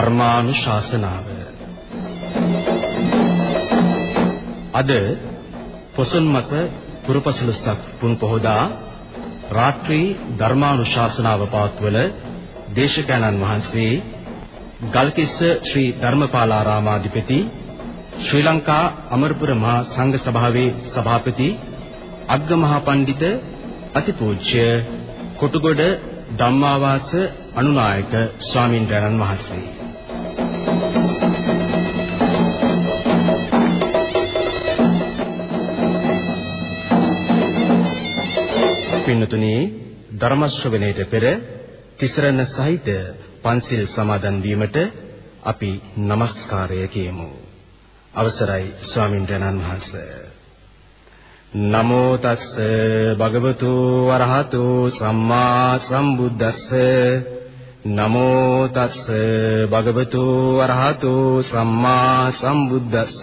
ධර්මානුශාසනාව. අද පොසොන් මස පුරපසළොස්වක පුන් පොහොදා රාත්‍රී ධර්මානුශාසනාව පවත්වල දේශකයන්න් වහන්සේ ගල්කිස්ස ශ්‍රී ධර්මපාලාරාමාධිපති ශ්‍රී ලංකා අමරපුර මහා සංඝ සභාවේ සභාපති අග්ගමහා පඬිත අතිපූජ්‍ය කොටුගොඩ ධම්මාවාස අනුනායක ස්වාමින්ද්‍රයන් වහන්සේ. පින්නතුනි ධර්ම ශ්‍රවණයට පෙර තිසරණ සහිත පන්සිල් සමාදන් වීමට අපි নমස්කාරය කියමු. අවසරයි ස්වාමින්ද්‍රයන් වහන්සේ. නමෝ තස්ස භගවතු වරහතු සම්මා සම්බුද්දස්ස නමෝ තස්ස භගවතු වරහතු සම්මා සම්බුද්දස්ස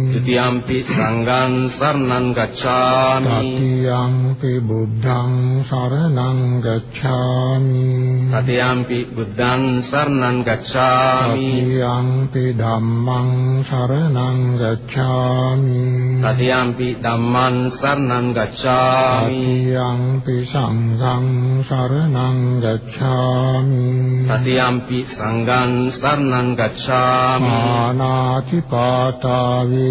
ත්‍තියම්පි සංඝං සරණං ගච්ඡාමි ත්‍තියම්පි බුද්ධං සරණං ගච්ඡාමි ත්‍තියම්පි බුද්ධං සරණං ගච්ඡාමි ත්‍තියම්පි ධම්මං සරණං ගච්ඡාමි ත්‍තියම්පි ධම්මං සරණං ගච්ඡාමි ත්‍තියම්පි සංඝං සරණං ගච්ඡාමි ත්‍තියම්පි සංඝං සරණං ගච්ඡාමි ආනාති පාතාවේ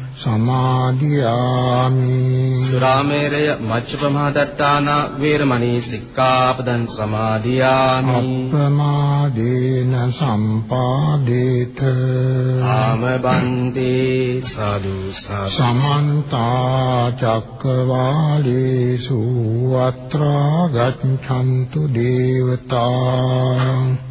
සමාදියාමි. සුරාමේරය මච්චපමහදත්තාන වේරමණී සික්ඛාපදං සමාදියාමි. අප්‍රමාදේන සම්පාදේත. ආමබන්තේ සාදු. සමන්ත චක්කවාලේසු අත්‍රා ගච්ඡන්තු දේවතා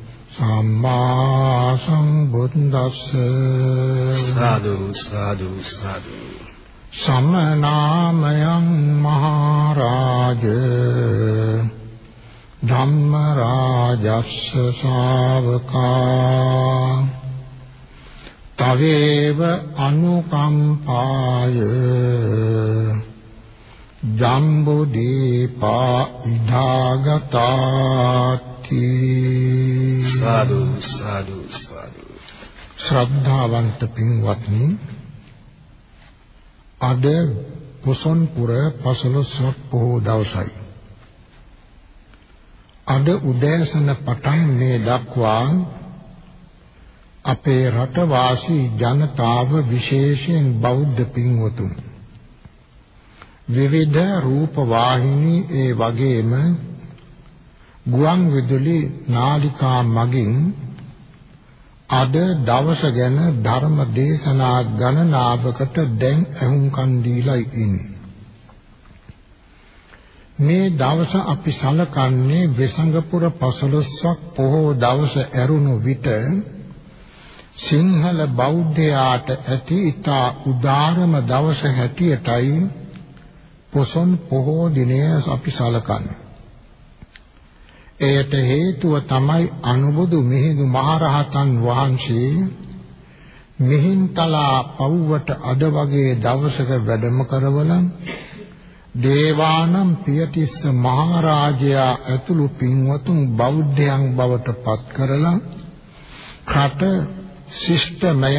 සම්බුද්දස්ස සාදු සාදු සාදු. සමනාමයං මහරජ ධම්ම රාජස්ස ශාවකා තවේව අනුකම්පාය ජම්බු දීපා ඉදාගතාත් හෝති සාදු සාදු සාදු. ශ්‍රද්ධාවන්ත පින්වත්නි අද පොසොන්පුර පසළොස්වක් පොහෝ දවසයි. අද උදෑසන පටන් මේ දක්වා අපේ රටවාසී ජනතාව විශේෂයෙන් බෞද්ධ පින්වතුන් විවිධ රූප වාහිනී ඒ වගේම ගුවන් විදුලි නාලිකා මගින් අද දවස ගැන ධර්ම දේශනා ගණනාවකට දැන් අහුම්කන් දීලා ඉන්නේ. මේ දවස අපි සලකන්නේ වෙසඟපුර පසළොස්වක් පොහෝ දවස ඇරුණු විට සිංහල බෞද්ධයාට ඇති ඊතා උදාරම දවස හැටියටයි පොසොන් පොහෝ දිනය අපි සලකන්නේ. එයට හේතුව තමයි අනුබුදු මිහිඳු මහරහතන් වහන්සේ මිහින්තලා පව්වට අද වගේ දවසක වැඩම කරවලා දේවානම් පියතිස්ස මහරජයා ඇතුළු පින්වතුන් බෞද්ධයන් බවට පත් කරලා කට ශිෂ්ටමය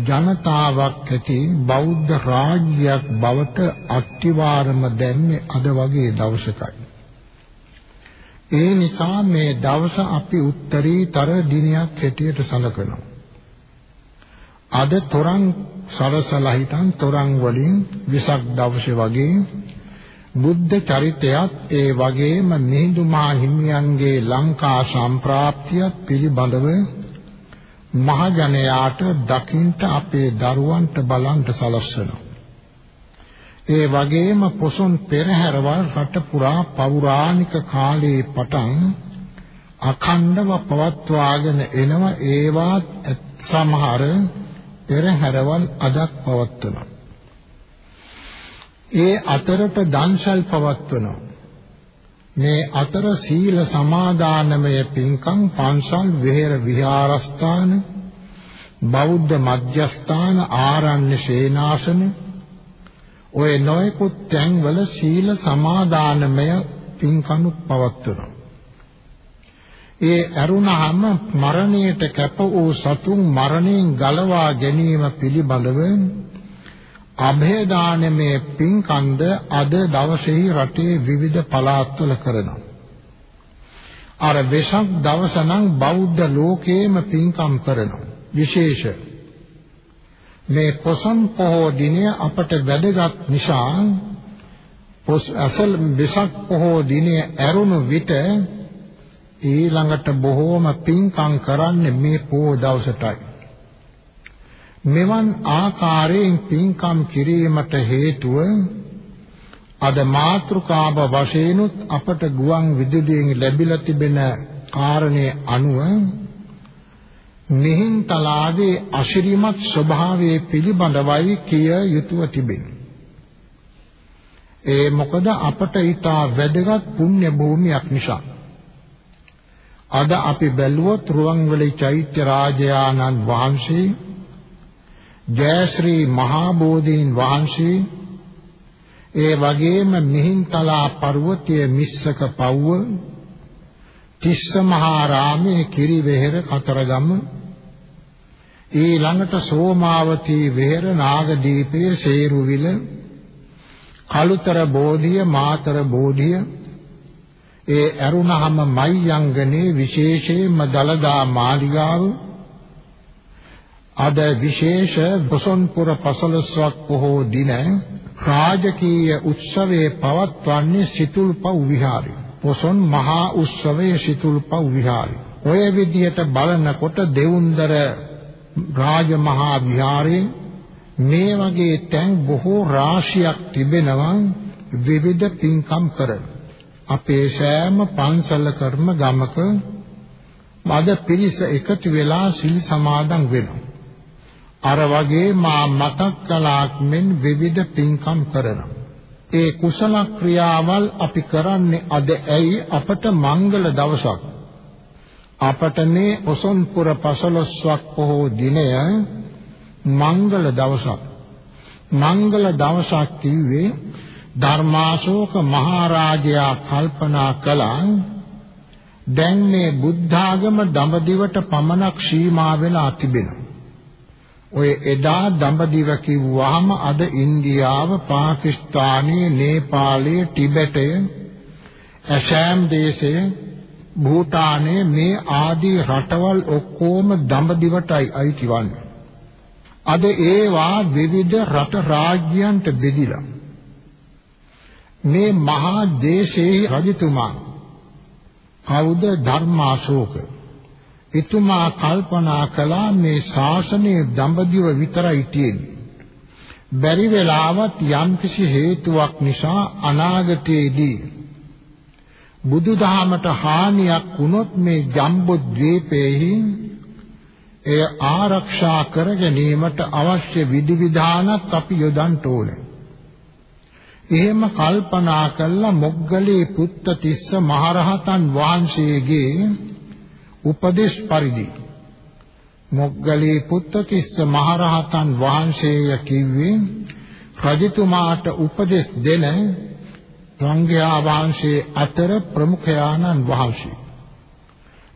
ජනතාවක් ඇති බෞද්ධ රාජ්‍යයක් බවට අත්තිවාරම දැම්මේ අද වගේ දවසකයි. ඒ නිසා මේ දවස අපි උත්තරීතර දිනයක් හැටියට සැලකනවා. අද තොරන් සරසලා හිටන් තොරන් වලින් විසක් දවසේ වගේ බුද්ධ චරිතයත් ඒ වගේම මිහිඳු මා හිමියන්ගේ ලංකා සම්ප්‍රාප්තියත් පිළිබඳව මහජනයාට දකින්ට අපේ දරුවන්ට බලන්ට සලස්වනවා. ඒ වගේම පොසොන් පෙරහැරවල් රට පුරා පෞරාණික කාලයේ පටන් අඛණ්ඩව පවත්වාගෙන එනවා ඒවාත් සමහර පෙරහැරවල් අදක් පවත්වනවා. ඒ අතරට දන්සල් පවත්වනවා. මේ අතර සීල සමාදානමය පින්කම් පන්සල් විහෙර විහාරස්ථාන බෞද්ධ මධ්‍යස්ථාන ආරණ්‍ය සේනාසන ඔය නොයෙකුත් තැන්වල සීල සමාදානමය පින්කණු පවත්වනවා. ඒ අරුණහම මරණයට කැප වූ සතුන් මරණයෙන් ගලවා ගැනීම පිළිබඳව અભේදානමේ පින්කන්ද අද දවසේහි රටේ විවිධ පළාත්වල කරනවා. අර වෙසක් දවස නම් බෞද්ධ ලෝකයේම පින්කම් කරනවා. විශේෂ මේ පොසොන් පොහෝ දිනය අපට වැදගත් නිසා පොස් අසල් වෙසක් පොහෝ දිනය ඇරුණු විට ඊළඟට බොහෝම පින්කම් කරන්නේ මේ පොහෝ දවසටයි. මෙවන් ආකාරයෙන් පින්කම් කිරීමට හේතුව අද මාත්‍රකාව වශයෙන්ුත් අපට ගුවන් විදුලියෙන් ලැබිලා තිබෙන කාරණේ අනුව මිහින්තලාවේ අශිරිමත් ස්වභාවයේ පිළිබඳවයි කිය යුතුව තිබෙනවා. ඒ මොකද අපට ඊටා වැදගත් පුණ්‍ය භූමියක් නිසා. අද අපි බැලුවොත් රුවන්වැලි චෛත්‍ය රාජයාණන් වහන්සේ ජයශ්‍රී මහා බෝධීන් වහන්සේ ඒ වගේම මිහින්තලා පර්වතයේ මිස්සක පව්ව තිස්ස මහා රාමයේ කිරිවෙහෙර කතරගම ඊළඟට සෝමාවතී වෙහෙර නාගදීපයේ සේරුවිල කලුතර බෝධිය මාතර බෝධිය ඒ අරුණහම මයංගනේ විශේෂයෙන්ම දලදා මාලිගාව අද විශේෂ බොසොන්පුර පසළොස්වක් පොහෝ දින රාජකීය උත්සවයේ පවත්වන්නේ සිතුල්පව් විහාරය. පොසොන් මහා උත්සවයේ සිතුල්පව් විහාරය. ඔය විදිහට බලනකොට දෙවුන්දර රාජමහා විහාරයේ මේ වගේ තැන් බොහෝ රාශියක් තිබෙනවා විවිධ පින්කම් කරන. අපේ සෑම පන්සල කර්ම ගමක මද පිරිස එකතු වෙලා සිල් සමාදන් වෙනවා. අර වගේ මා මතක් කළාක් මෙන් විවිධ පින්කම් කරනවා. ඒ කුසල ක්‍රියාවල් අපි කරන්නේ අද ඇයි අපට මංගල දවසක්. අපට මේ ඔසොන්පුර පසළොස්වක් පොහෝ දිනය මංගල දවසක්. මංගල දවසක් කිව්වේ ධර්මාශෝක මහරජයා කල්පනා කළා දැන් මේ බුද්ධාගම දඹදිවට පමණක් සීමා වෙලා තිබෙනවා. ඔය එදා දඹදිව කිව්වහම අද ඉන්දියාව, පාකිස්තානයේ, නේපාලයේ, ටිබෙටය, ඇසෑම් දේශය, භූටානයේ මේ ආදී රටවල් ඔක්කොම දඹදිවටයි අයිතිවන්නේ. අද ඒවා විවිධ රට රාජ්‍යයන්ට බෙදිලා. මේ මහා දේශයේ රජතුමා කවුද? ධර්මාශෝක. එතුමා කල්පනා කළා මේ ශාසනයේ දඹදිව විතරයි තියෙන්නේ. බැරි වෙලාවත් යම්කිසි හේතුවක් නිසා අනාගතයේදී බුදුදහමට හානියක් වුණොත් මේ ජම්බුද්වීපයේ එය ආරක්ෂා කර ගැනීමට අවශ්‍ය විධිවිධානත් අපි යොදන්න ඕනේ. එහෙම කල්පනා කළා මොග්ගලී පුත්ත තිස්ස මහරහතන් වහන්සේගේ උපදේශ පරිදි. මොග්ගලී පුත්ත තිස්ස මහරහතන් වහන්සේය කිව්වේ රජතුමාට උපදෙස් දෙන සංඝයා වහන්සේ අතර ප්‍රමුඛයාණන් වහන්සේ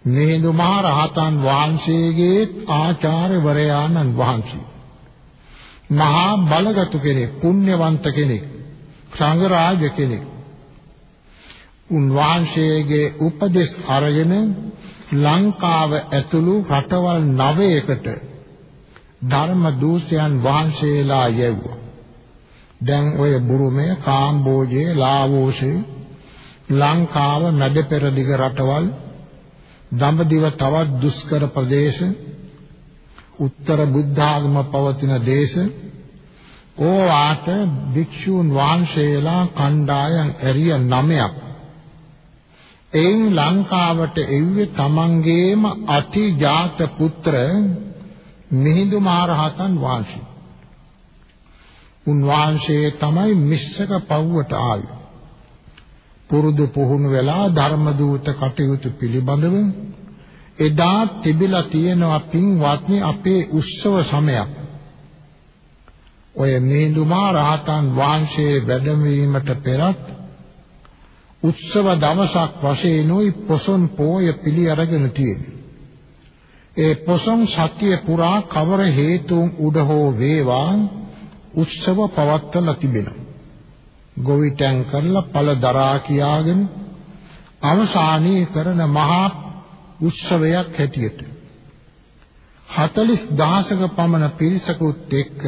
මිහිඳු මහ රහතන් වහන්සේගේ ආචාර්යවරයාණන් වහන්සේ මහා බලගත් කෙනෙක් පුණ්‍යවන්ත කෙනෙක් සංඝරාජ කෙනෙක්. උන්වහන්සේගේ උපදෙස් අරගෙන ලංකාව ඇතුළු රටවල් 9කට ධර්ම දූෂයන් වහන්සේලා යැව්වා. දැන් ඔය බුරුමය, කාම්බෝජය, ලාවෝසය, ලංකාව මැද පෙරදිග රටවල්, දඹදිව තවත් දුෂ්කර ප්‍රදේශ, උත්තර බුද්ධාගම පවතින දේශ ඕවාට භික්ෂූන් වහන්සේලා කණ්ඩායම් ඇරිය නමයක් එයින් ලංකාවට එව්වේ තමන්ගේම අතිජාත පුත්‍ර මිහිඳු මහරහතන් වහන්සේ. උන්වහන්සේ තමයි මිස්සක පව්වට ආවේ. පුරුදු පුහුණු වෙලා ධර්ම දූත කටයුතු පිළිබඳව එදා තිබිලා තියෙනවා පින්වත්නි අපේ උත්සව සමයක්. ඔය මිහිඳුමා රහතන් වහන්සේ වැඩමවීමට පෙරත් උත්සව දවසක් වශයෙන්ුයි පොසොන් පෝය පිළි අරගෙන තියෙන්නේ. ඒ පොසොන් සත්‍ය පුරා කවර හේතුන් උඩ හෝ වේවා උත්සව පවත්වලා තිබෙනවා. ගොවිතැන් කරලා ඵල දරා කියාගෙන අවසානයේ කරන මහා උත්සවයක් හැටියට 40000ක පමණ පිරිසකුත් එක්ක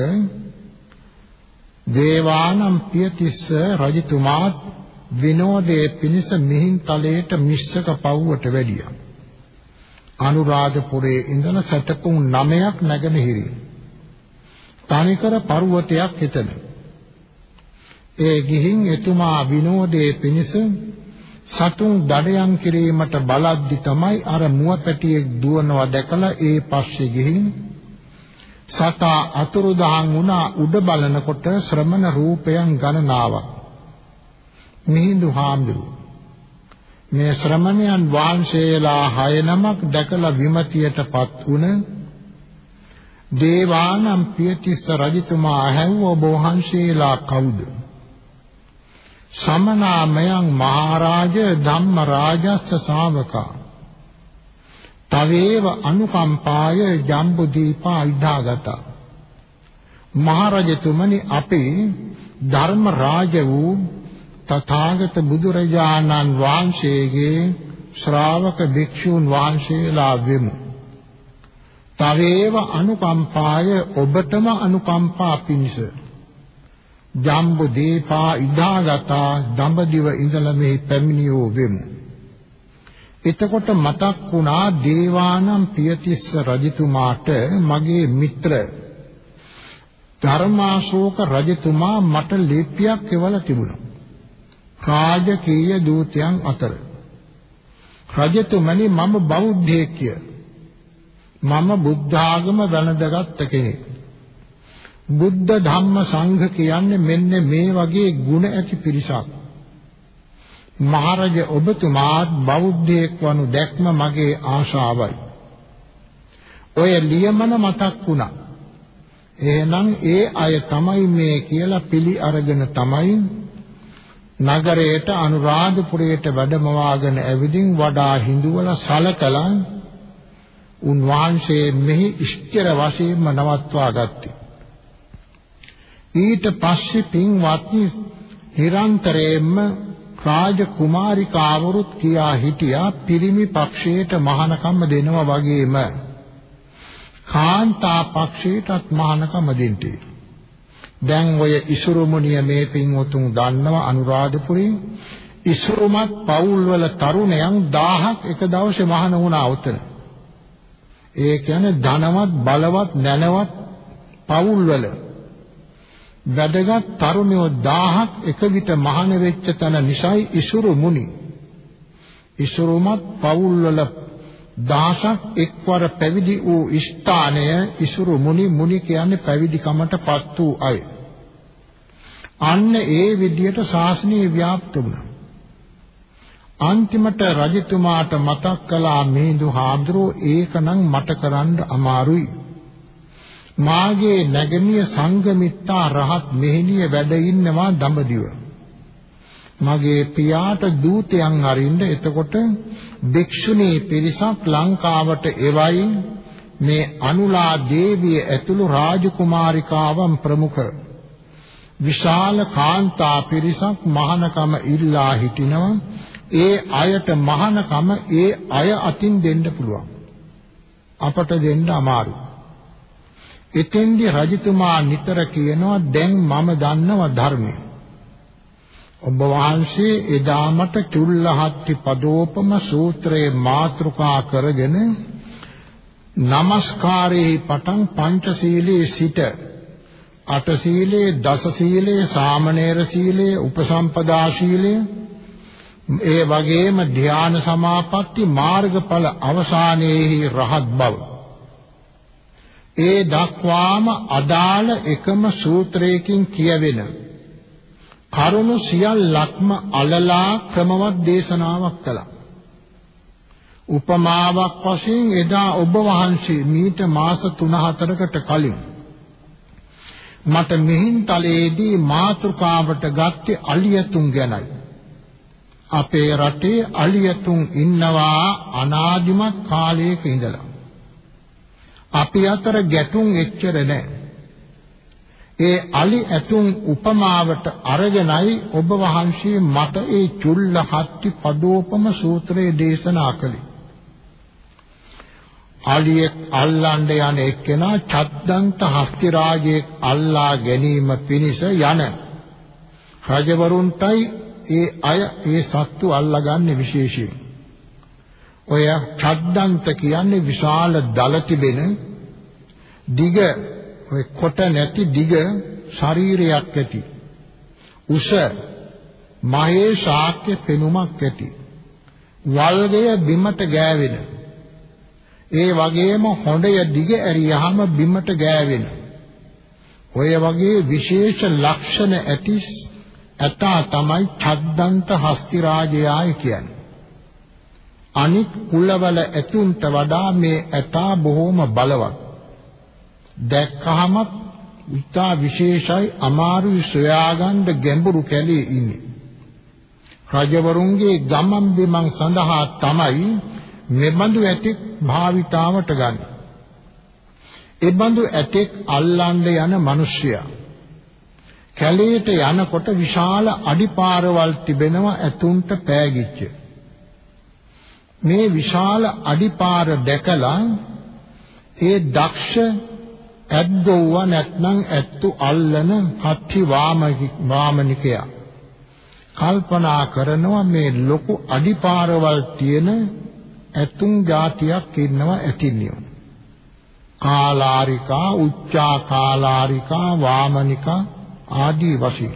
දේවානම් පියතිස්ස රජතුමාත් විනෝදයේ පිණිස මිහින්තලයට මිස්සක පව්වට වැඩියා. අනුරාධපුරයේ ඉඳලා සතපුම් 9ක් නැගෙනහිරින්. තනිකර පර්වතයක් හිතන. ඒ ගිහින් එතුමා විනෝදයේ පිණිස සතුන් දඩයම් කිරීමට බලද්දි තමයි අර මුවපැටියෙක් දුවනවා දැකලා ඒ පස්සේ ගිහින් සතා අතුරුදහන් වුණා උඩ බලනකොට ශ්‍රමණ රූපයන් ගණනාවක් මිහිඳු හාමුදුරුවෝ මේ ශ්‍රමණයන් වහන්සේලා හය නමක් දැකලා විමතියටපත් වුණ දේවානම් පියතිස්ස රජතුමා ඇහැව්ව ඔබ වහන්සේලා කවුද? සමනාමයන් මහරජ ධම්ම රාජස්ස ශාවකා. තවේව අනුකම්පාය ජම්බුදීපා ඉදාගත. මහරජතුමනි අපේ ධර්ම රාජ වූ තථාගත බුදුරජාණන් වහන්සේගේ ශ්‍රාවක භික්ෂූන් වහන්සේලා වෙමු. තවේව අනුකම්පාය ඔබටම අනුකම්පා පිණිස ජම්බු දීපා ඉදාගතා දඹදිව ඉඳලා මෙහි පැමිණියෝ වෙමු. එතකොට මතක් වුණා දේවානම් පියතිස්ස රජතුමාට මගේ මිත්‍ර ධර්මාශෝක රජතුමා මට ලිපියක් එවලා තිබුණා. රාජකීය දූතයන් අතර. රජතුමනි මම බෞද්ධයෙක් මම බුද්ධාගම වැළඳගත් කෙනෙක්. බුද්ධ ධම්ම සංඝ කියන්නේ මෙන්න මේ වගේ ගුණ ඇති පිරිසක්. මහරජ ඔබතුමාත් බෞද්ධයෙක් වනු දැක්ම මගේ ආශාවයි. ඔය ලියමන මතක් වුණා. එහෙනම් ඒ අය තමයි මේ කියලා පිළි අරගෙන තමයි නගරයට අනුරාධපුරයට වැඩමවාගෙන ඇවිදින් වඩා හිඳුවල සලකලා උන්වහන්සේ මෙහි ස්ථිර වශයෙන්ම නවත්වා ගත්තේ. ඊට පස්සේ පින්වත්නි නිරන්තරයෙන්ම රාජකුමාරිකාවරුත් කියා හිටියා පිරිමි පක්ෂයට මහානකම දෙනවා වගේම කාන්තා පක්ෂයටත් මහානකම දෙන්නේ. දැන් ඔය ඉසුරු මුනිය මේ පින්වතුන් දන්නව අනුරාධපුරේ ඉසුරුමත් පවුල්වල තරුණයන් 1000ක් එක දවසේ මහාන වුණා උතන. ඒ කියන්නේ ධනවත් බලවත් නැනවත් පවුල්වල වැඩගත් තරුණයෝ 1000ක් එක විට මහාන වෙච්ච තැන නිසයි ඉසුරු මුනි. ඉසුරුමත් පවුල්වල දහසක් එක්වර පැවිදි වූ ස්ථානය ඉසුරු මුනි මුනි කියන්නේ පැවිදි කමටපත් වූ අය. අන්න ඒ විදියට ශාසනීය ව්‍යාප්ත වුණා. අන්තිමට රජතුමාට මතක් කළා මේඳු හාමුදුරුවෝ ඒකනම් මට කරන්න අමාරුයි. මාගේ නැගණිය සංඝමිත්තා රහත් මෙහෙණිය වැඩ ඉන්නවා දඹදිව. මගේ පියාට දූතයන් අරින්න එතකොට භික්ෂුණී පිරිසක් ලංකාවට එවයි මේ අනුලා දේවිය ඇතුළු රාජකුමාරිකාවන් ප්‍රමුඛ විශාල කාන්තා පිරිසක් මහානකම ඉල්ලා හිටිනවා ඒ අයට මහානකම ඒ අය අතින් දෙන්න පුළුවන් අපට දෙන්න අමාරුයි එතෙන්දී රජතුමා නිතර කියනවා දැන් මම දන්නවා ධර්මය. ඔබ වහන්සේ එදා මට චුල්ලහත්ති පදෝපම සූත්‍රයේ මාතෘකා කරගෙන নমස්කාරයේ පටන් පංචශීලයේ සිට අටශීලයේ දසශීලයේ සාමණේර සීලයේ උපසම්පදා සීලයේ ඒ වගේම ධ්‍යාන සමාපatti මාර්ගඵල අවසානයේහි රහත් බව ඒ දක්වාම අදාළ එකම සූත්‍රයකින් කියවෙන කරුණු සියල්ලක්ම අලලා ක්‍රමවත් දේශනාවක් කළා. උපමාවක් වශයෙන් එදා ඔබ වහන්සේ මීට මාස 3-4කට කලින් මට මිහින්තලයේදී මාතෘකාවට ගත්තේ අලියතුන් ගැනයි. අපේ රටේ අලියතුන් ඉන්නවා අනාදිමත් කාලයක ඉඳලා. අපි අතර ගැටුම් එච්චර නැහැ. ඒ අලි ඇතුන් උපමාවට අරගෙනයි ඔබ වහන්සේ මට ඒ චුල්ල හත්ති පදෝපම සූත්‍රයේ දේශනා කළේ. අලියෙක් අල්ලන්න යන එක්කෙනා චද්දන්ත හස්ති රාජයෙක් අල්ලා ගැනීම පිණිස යන රජවරුන්ටයි ඒ අය ඒ සත්තු අල්ලගන්නේ විශේෂයෙන්. ඔය චද්දන්ත කියන්නේ විශාල දල තිබෙන දිග ඔය කොට නැති දිග ශරීරයක් ඇති. උස මහේ ශාක්‍ය පෙනුමක් ඇති. වල්ගය බිමට ගෑවෙන. ඒ වගේම හොඬය දිග ඇරියාම බිමට ගෑවෙන. ඔය වගේ විශේෂ ලක්ෂණ ඇති ඇතා තමයි චද්දන්ත හස්ති රාජයාය කියන්නේ. අනිත් කුලවල ඇතුන්ට වඩා මේ ඇතා බොහොම බලවත්. දැක්කහම ඉතා විශේෂයි අමාරුයි සොයාගන්න ගැඹුරු කැලේ ඉන්නේ. රජවරුන්ගේ ගමන් බිමන් සඳහා තමයි මෙබඳු ඇතෙක් භාවිතාවට ගන්න. එබඳු ඇතෙක් අල්ලන්න යන මිනිසයා කැලේට යනකොට විශාල අඩිපාරවල් තිබෙනවා ඇතුන්ට පෑගිච්ච. මේ විශාල අඩිපාර දැකලා ඒ දක්ෂ ඇද්දෝව නැත්නම් ඇත්තු අල්ලන හත්ති වාමනිකයා කල්පනා කරනවා මේ ලොකු අඩිපාරවල් තියෙන ඇතුන් జాතියක් ඉන්නවා ඇතිනියෝ කාලාරිකා උච්චා කාලාරිකා වාමනිකා ආදී වශයෙන්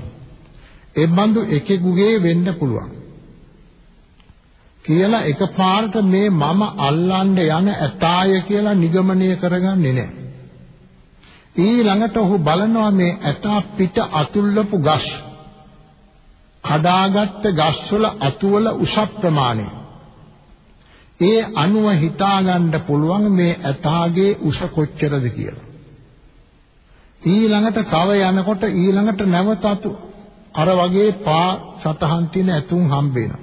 ඒ බඳු එකෙකුගේ වෙන්න පුළුවන් කියලා එකපාරට මේ මම අල්ලන්න යන ඇතාය කියලා නිගමනය කරගන්නේ නැහැ. ඊළඟට ඔහු බලනවා මේ ඇතා පිට අතුල්ලපු ගස්. කඩාගත්ත ගස්වල අතුවල උස ප්‍රමාණය. ඒ අනුව හිතාගන්න පුළුවන් මේ ඇතාගේ උස කොච්චරද කියලා. ඊළඟට තව යනකොට ඊළඟට නැවත අතු අර වගේ පා සතහන් තියෙන ඇතුන් හම්බ වෙනවා.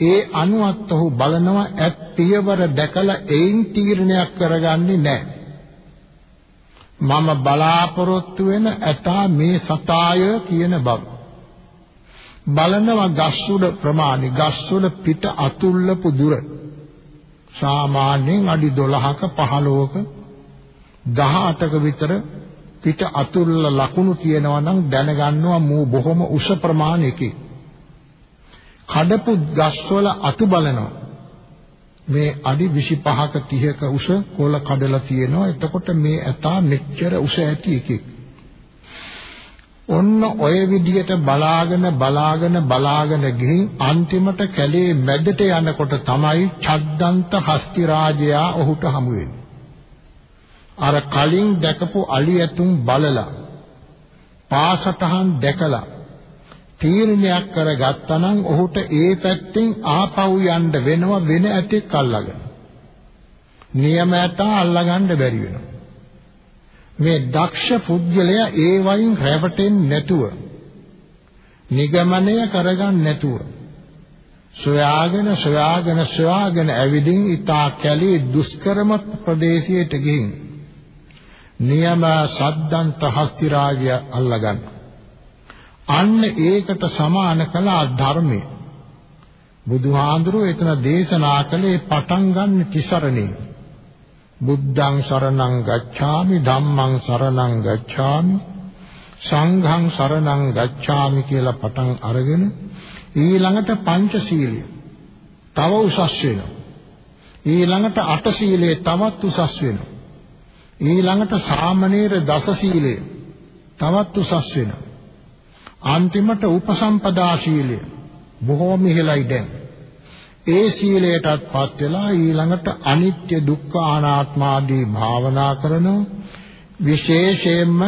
ඒ අනුවත් ඔහු බලනවා ඇත් පියවර දැකලා එයින් තීරණයක් කරගන්නේ නැහැ. මම බලාපොරොත්තු වෙන ඇතා මේ සතාය කියන බව. බලනවා ගස්ුඩ ප්‍රමාණි ගස්වල පිට අතුල්ලපු දුර සාමාන්‍යයෙන් අඩි 12ක 15ක 18ක විතර පිට අතුල්ල ලකුණු තියෙනවා නම් දැනගන්නවා මූ බොහොම උස ප්‍රමාණයකින් කඩපු ගස්වල අතු බලනවා. මේ අඩි 25ක 30ක උස කොළ කඩලා තියෙනවා. එතකොට මේ ඇතා මෙච්චර උස ඇති එකෙක්. ඔන්න ඔය විදිහට බලාගෙන බලාගෙන බලාගෙන ගිහින් අන්තිමට කැලේ මැදට යනකොට තමයි චද්දන්ත හස්ති රාජයා ඔහුට හමු වෙන්නේ. අර කලින් දැකපු අලි ඇතුන් බලලා පාසටහන් දැකලා තීරණයක් කරගත්තා නම් ඔහුට ඒ පැත්තෙන් ආපහු යන්න වෙනව වෙන ඇතෙක් අල්ලගෙන. නියමයට අල්ලගන්න බැරි වෙනවා. මේ දක්ෂ පුද්ගලයා ඒ වයින් රැවටෙන්නේ නැතුව නිගමනය කරගන්න නැතුව සොයාගෙන සොයාගෙන සොයාගෙන ඇවිදින් ඊතා කැලේ දුෂ්කරම ප්‍රදේශයට ගිහින් නියම සද්දන්ත හස්ති රාජ්‍ය අල්ලගන්න. අන්න ඒකට සමාන කළ ධර්මය. බුදුහාඳුරෝ එතන දේශනා කළේ පටන් ගන්න තිසරණේ. බුද්ධං සරණං ගච්ඡාමි ධම්මං සරණං ගච්ඡාමි සංඝං සරණං ගච්ඡාමි කියලා පටන් අරගෙන ඊළඟට පංචශීලය තව උසස් වෙනවා ඊළඟට අටශීලය තවත් උසස් වෙනවා ඊළඟට සාමණේර දසශීලය. තවත් උසස් වෙනවා අන්තිමට උපසම්පදා ශීලය. බොහෝම ඉහළයි දැන්. ඒ සීලයටත්පත් වෙලා ඊළඟට අනිත්‍ය දුක්ඛ අනාත්ම ආදී භාවනා කරන විශේෂයෙන්ම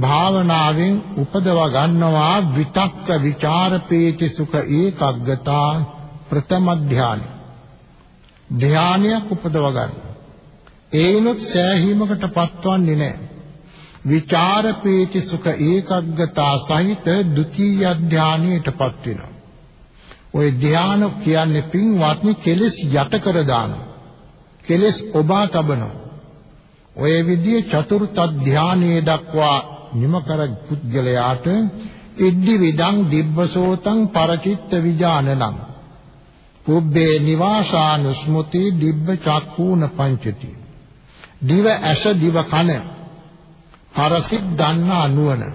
භාවනාවෙන් උපදව ගන්නවා විතක්ක ਵਿਚාර පීති සුඛ ඒකග්ගතා ප්‍රථම ධානය ධානයක් උපදව ගන්න. ඒනොත් සෑහීමකට පත්වන්නේ නැහැ. විචාර පීති සුඛ ඒකග්ගතා සහිත ဒုတိ ය ධානයටපත් වෙනවා. ওই ධාන කියන්නේ පින්වත්නි කෙලෙස් යට කර දානවා. කෙලෙස් ඔබා තබනවා. ඔය විදිහේ චතුර්ථ ධානයේ දක්වා නිම කර පුද්ගලයාට ඉද්දි විදං දිබ්බසෝතං පරචිත්ත විජානනං පුබ්බේ නිවාසානුස්මෘති දිබ්බ චක්කූන පංචති දිව ඇස දිව කන පරසිට දන්නා නුවණ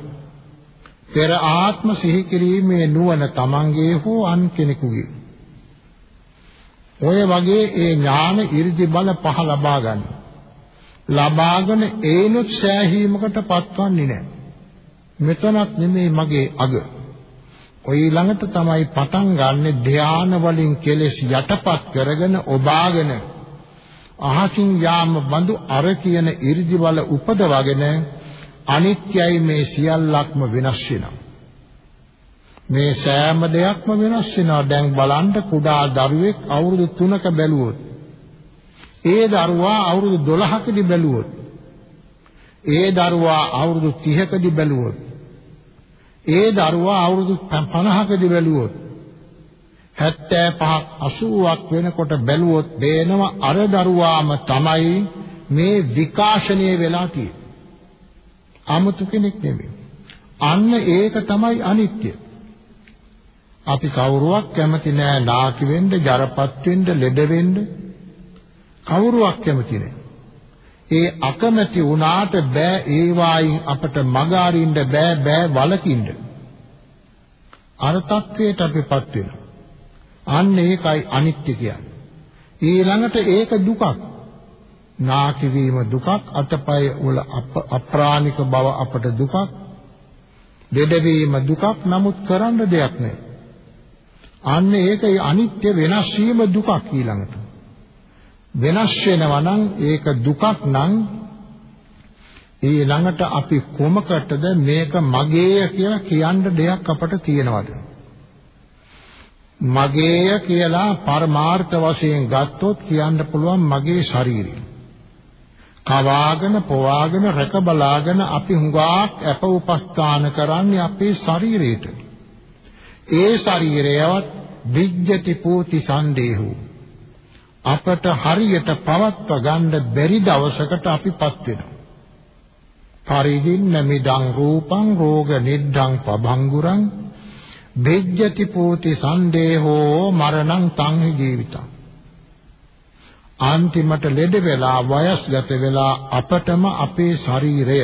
පෙර ආත්ම සිහි කිරීමේ නුවණ තමන්ගේ හෝ අන් කෙනෙකුගේ. ඔය වගේ ඒ ඥාන 이르දි බල පහ ලබා ගන්න. ලබාගෙන ඒනොත් සෑහීමකට පත්වන්නේ නැහැ. මෙතනත් නෙමෙයි මගේ අග. ඔය ළඟට තමයි පටන් ගන්නෙ ධාන වලින් කෙලෙස් යටපත් කරගෙන ඔබාගෙන අහසින් යාම බඳු අර කියන 이르දි බල උපදවගෙන අනිත්‍යයි මේ සියල්ලක්ම වෙනස් වෙනවා. මේ සෑම දෙයක්ම වෙනස් වෙනවා. දැන් බලන්න කුඩා දරුවෙක් අවුරුදු 3ක බැලුවොත් ඒ දරුවා අවුරුදු 12කදී බැලුවොත් ඒ දරුවා අවුරුදු 30කදී බැලුවොත් ඒ දරුවා අවුරුදු 50කදී බැලුවොත් 75ක් 80ක් වෙනකොට බැලුවොත් බේනවා අර දරුවාම තමයි මේ විකාශනය වෙලා තියෙන්නේ. 아무තු කෙනෙක් නෙමෙයි. අන්න ඒක තමයි අනිත්‍ය. අපි කවුරුවක් කැමති නෑ නාකි වෙන්න, ජරපත් වෙන්න, ලෙඩ වෙන්න. කවුරුවක් කැමති නෑ. ඒ අකමැති වුණාට බෑ ඒ වයින් අපට මග අරින්න බෑ බෑ වලකින්න. අර තත්වයට අපිපත් වෙනවා. අන්න ඒකයි අනිත්‍ය කියන්නේ. ඊළඟට ඒක දුකක්. නාකි වීම දුකක් අතපය වල අප්‍රාණික බව අපට දුකක් දෙඩ වීම දුකක් නමුත් කරන්න දෙයක් නැහැ අන්න ඒක අනිත්‍ය වෙනස් වීම දුකක් ඊළඟට වෙනස් වෙනවා නම් ඒක දුකක් නම් ඊළඟට අපි කොමකටද මේක මගේය කියලා කියන්න දෙයක් අපට තියෙනවද මගේය කියලා පරමාර්ථ වශයෙන් ගත්තොත් කියන්න පුළුවන් මගේ ශරීරය කවාගෙන පොවාගෙන රැක බලාගෙන අපි හුඟක් අප උපස්ථාන කරන්නේ අපේ ශරීරයට. ඒ ශරීරයවත් විජ්ජති පූති සන්දේහු. අපට හරියට පවත්ව ගන්න බැරි දවසකට අපිපත් වෙනවා. පරිදින්න මිදං රූපං රෝග නිද්දං පබංගුරං විජ්ජති පූති සන්දේහෝ මරණං තංහි ජීවිතං. අන්තිමට ලෙඩ වෙලා වයස්ගත වෙලා අපටම අපේ ශරීරය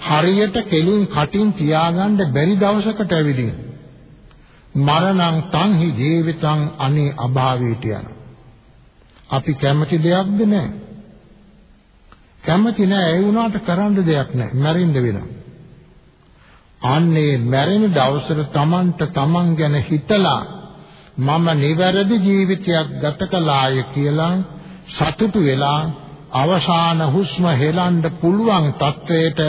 හරියට කෙලින් කටින් තියාගන්න බැරි දවසකට ඇවිදින. මරණං තංහි ජීවිතං අනේ අභාවීට යන. අපි කැමති දෙයක්ද නැහැ කැමති නැහැ ඒ වුණාට කරන්න දෙයක් නැහැ මැරෙන්න වෙනවා. අන්නේ මැරෙන දවසට Tamanට Taman ගැන හිතලා මම නිවැරදි ජීවිතයක් ගත කළාය කියලා සතුටු වෙලා අවසාන හුස්ම හෙලන්න පුළුවන් තත්වයට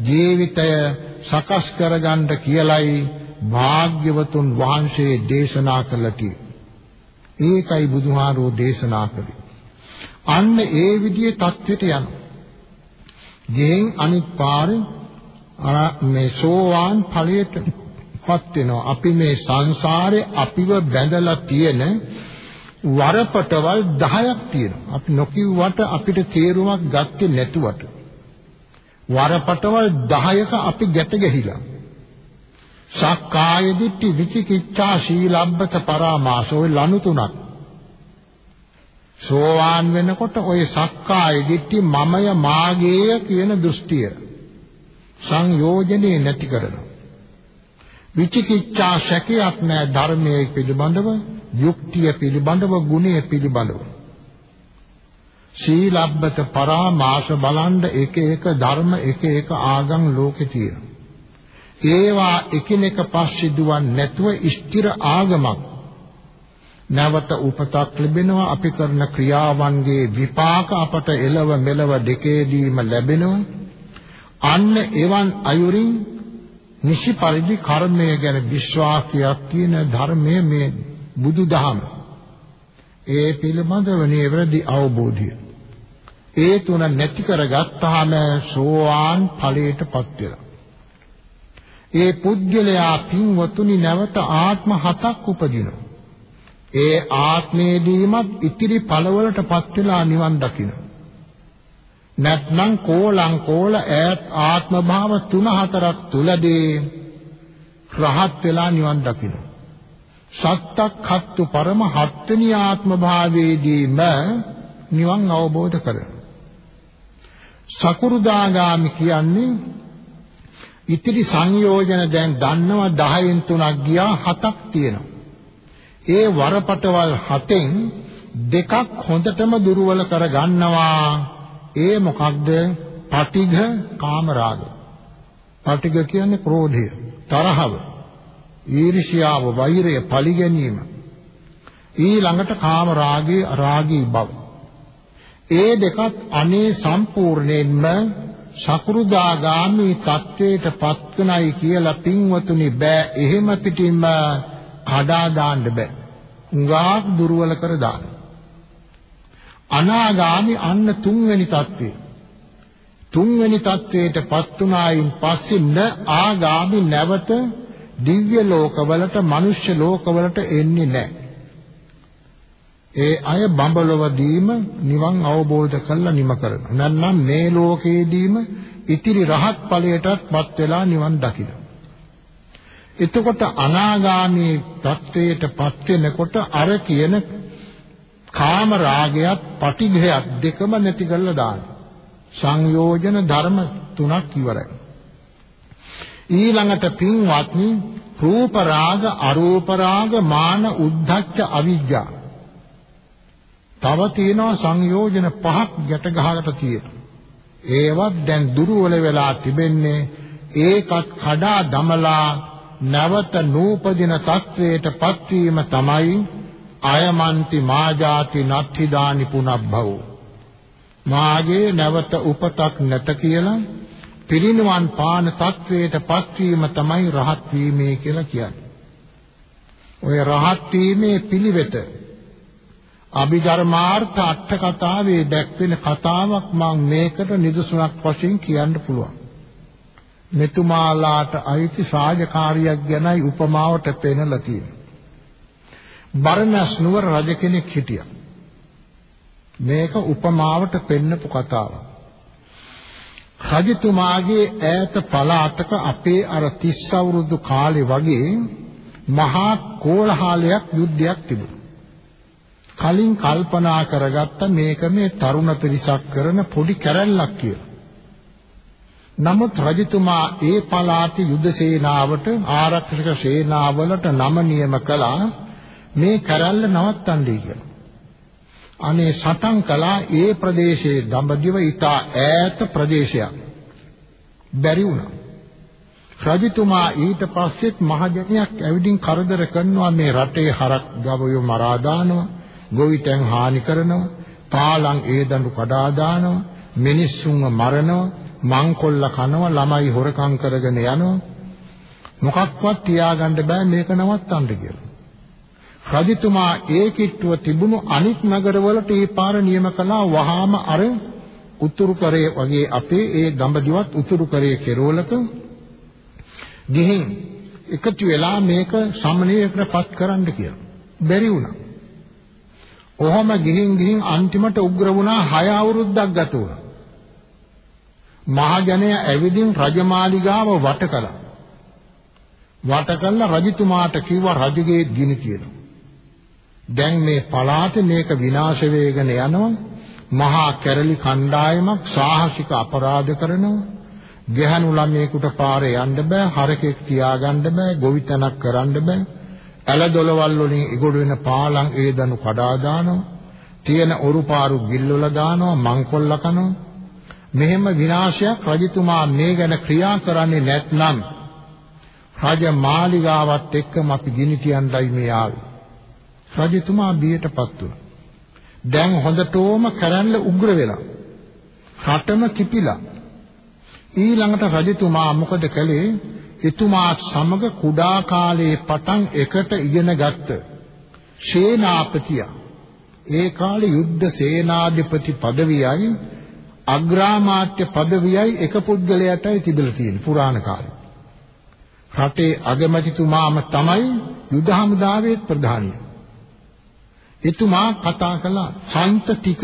ජීවිතය සකස් කරගන්න කියලයි භාග්‍යවතුන් වහන්සේ දේශනා කළේ. ඒකයි බුදුහාරෝ දේශනා කළේ. අන්න ඒ විදිහේ தත්වෙට යනවා. ගෙයින් අනිත් පාරේ මේ සෝවාන් ඵලයට පත් වෙනවා. අපි මේ සංසාරේ අපිව බැඳලා තියෙන වරපටවල් 10ක් තියෙනවා. අපි නොකියුවට අපිට තේරුමක් ගත්තේ නැතුවට. වරපටවල් 10ක අපි ගැට ගැහිලා. සක්කාය දිට්ඨි විචිකිච්ඡා සීලබ්බත පරාමාස ඔය ලනු තුනක්. සෝවාන් වෙනකොට ඔය සක්කාය දිට්ඨි මමය මාගේය කියන දෘෂ්ටිය සංයෝජනේ නැති කරනවා. විචිකිච්ඡා සැකයක් නැහැ ධර්මයේ පිළිබඳව යුක්තිය පිළිබඳව ගුණය පිළිබඳව සීලබ්බත පරාමාස බලන්ඩ එක එක ධර්ම එක එක ආගම් ලෝකේ තියෙනවා. ඒවා එකිනෙක පස්සේ දුවන්නේ නැතුව ස්ථිර ආගමක් නැවත උපතක් ලැබෙනවා අපි කරන ක්‍රියාවන්ගේ විපාක අපට එළව මෙලව දෙකේදීම ලැබෙනවා අන්න එවන් අයුරින් නිසි පරිදි කර්මය ගැන විශ්වාසයක් තියෙන ධර්මයේ මේ බුදුදහම ඒ පිළිබඳව නිවැරදි අවබෝධය. ඒ තුන නැති කරගත්තාම සෝවාන් ඵලයටපත් වෙනවා ඒ පුද්ගලයා පින්වතුනි නැවත ආත්ම හතක් උපදිනවා. ඒ ආත්මයේදීමත් ඉතිරි ඵලවලටපත් වෙලා නිවන් දකිනවා. නැත්නම් කෝලං කෝල ඈත් ආත්ම භාව තුන හතරක් තුලදී රහත් වෙලා නිවන් දකිනවා සත්තක්ඛත්තු පරම හත්වෙනි ආත්ම භාවයේදීම නිවන් අවබෝධ කරගන්න. සකුරුදාගාමි කියන්නේ ඉතිරි සංයෝජන දැන් දන්නවා 10න් 3ක් ගියා 7ක් තියෙනවා. ඒ වරපටවල් 7න් දෙකක් හොඳටම දුර්වල කරගන්නවා. ඒ මොකක්ද? පටිඝ කාමරාග. පටිඝ කියන්නේ ක්‍රෝධය, තරහව. ඊර්ෂ්‍යාව, වෛරය, පරිගැනීම. ඊළඟට කාම රාගය, රාගී බව. ඒ දෙකත් අනේ සම්පූර්ණයෙන්ම සකෘදාගාමි තත්වයට පත්කනයි කියලා පින්වතුනි බෑ එහෙම පිටින්ම කඩා දාන්න බෑ. උඟාක් දුර්වල කර දාන්න. අනාගාමි අන්න තුන්වෙනි தත්ත්වය. තුන්වෙනි தත්ත්වයට පත් වුණායින් පස්සේ න ආගාමි නැවත දිව්‍ය ලෝකවලට මනුෂ්‍ය ලෝකවලට එන්නේ නැහැ. ඒ අය බඹලොවදීම නිවන් අවබෝධ කරලා නිම කරනවා. නැත්නම් මේ ලෝකයේදීම ඉතිරි රහත් ඵලයටත්පත් වෙලා නිවන් දකිනවා. එතකොට අනාගාමී තත්වයටපත් වෙනකොට අර කියන කාම රාගයත් පටිඝයත් දෙකම නැති කරලා දානවා. සංයෝජන ධර්ම තුනක් ඉවරයි. ඊළඟට පින්වත්නි රූප රාග අරූප රාග මාන උද්ධච්ච අවිජ්ජා තව තියෙනවා සංයෝජන පහක් ගැට ගහකට තියෙනවා ඒවත් දැන් දුර්වල වෙලා තිබෙන්නේ ඒකත් කඩා දමලා නැවත නූපදින තත්වයට පත්වීම තමයි අයමන්ති මාජාති නත්ථිදානි පුනබ්බව මාගේ නැවත උපතක් නැත කියලා පිරිනිවන් පාන තත්වයට පත්වීම තමයි රහත් වීමේ කියලා කියන්නේ. ඔය රහත් වීමේ පිළිවෙත අභිධර්මාර්ථ අට කතාවේ දැක්වෙන කතාවක් මම මේකට නිදසුනක් වශයෙන් කියන්න පුළුවන්. මෙතුමාලාට අයිති සාජකාරියක් ගැනයි උපමාවට පෙන්නලා තියෙන්නේ. බරණස් නුවර රජ කෙනෙක් හිටියා. මේක උපමාවට පෙන්නපු කතාවක්. රජතුමාගේ ඈත පළාතක අපේ අර 30 අවුරුදු කාලේ වගේ මහා කෝලහලයක් යුද්ධයක් තිබුණා. කලින් කල්පනා කරගත්ත මේක මේ තරුණ පිරිසක් කරන පොඩි කැරැල්ලක් කියලා. නමුත් රජතුමා ඒ පළාතේ යුද සේනාවට ආරක්ෂක සේනාවලට නම නියම කළා මේ කැරැල්ල නවත්තන්නයි කියලා. අනේ සටන් කළා ඒ ප්‍රදේශයේ දඹදිව ඊට ඈත ප්‍රදේශයක්. බැරි වුණා. රජතුමා ඊට පස්සෙත් මහජනයක් ඇවිදින් කරදර කරනවා මේ රටේ හරක් ගවයෝ මරා දානවා, ගොවිතැන් හානි කරනවා, පාලම් ඒදඬු කඩා දානවා, මිනිස්සුන්ව මරනවා, මංකොල්ල කනවා, ළමයි හොරකම් කරගෙන යනවා. මොකක්වත් තියාගන්න බෑ මේක නවත්තන්න කියලා. රජතුමා ඒ කිට්ටුව තිබුණු අනිත් නගරවලට ඒ පාර නියම කළා වහාම අර උතුරු කරේ වගේ අපේ ඒ දඹදිවත් උතුරු කරේ කෙරවලක ගිහින් එකතු වෙලා මේක සමනයකටපත් කරන්න කියලා. බැරි වුණා. කොහොම ගිහින් ගිහින් අන්තිමට උග්‍ර වුණා 6 අවුරුද්දක් ගත වුණා. මහජනය ඇවිදින් රජමාලිගාව වට කළා. වට කළා රජතුමාට කිව්වා රජගේ ගිනි කියලා. දැන් මේ පළාත මේක විනාශ වෙගෙන යනවා. මහා කැරලි කණ්ඩායමක් සාහසික අපරාධ කරනවා. ගැහණු ළමයෙකුට පාරේ යන්න බෑ, හරකෙක් තියාගන්න බෑ, ගොවිතැනක් කරන්න බෑ. ඇලදොලවල් වලින් ඉගොඩ වෙන පාලම් ඒදනු කඩා දානවා. තියෙන ඔරුපාරු ගිල්ලවල දානවා, මංකොල්ල කනවා. මෙහෙම විනාශයක් රජතුමා මේ ගැන ක්‍රියා කරන්නේ නැත්නම් රජ මාලිගාවත් එක්කම අපි ගිනි තියන්නයි මේ ආවේ. රජතුමා බියටපත් වුණා. දැන් හොඳටම කරන්න උග්‍ර වෙලා. රටම කිපිලා. ඊළඟට රජතුමා මොකද කළේ? එතුමාත් සමග කුඩා කාලයේ පටන් එකට ඉගෙන ගත්ත සේනාපතියා ඒ කාලේ යුද්ධ සේනාධිපති পদවියයි අග්‍රාමාත්‍ය পদවියයි එක පුද්ගලයාටයි තිබිලා තියෙන්නේ පුරාණ කාලේ රටේ අගමැතිතුමාම තමයි යුද හමුදාවේ ප්‍රධානියා එතුමා කතා කළා සාන්ත ටික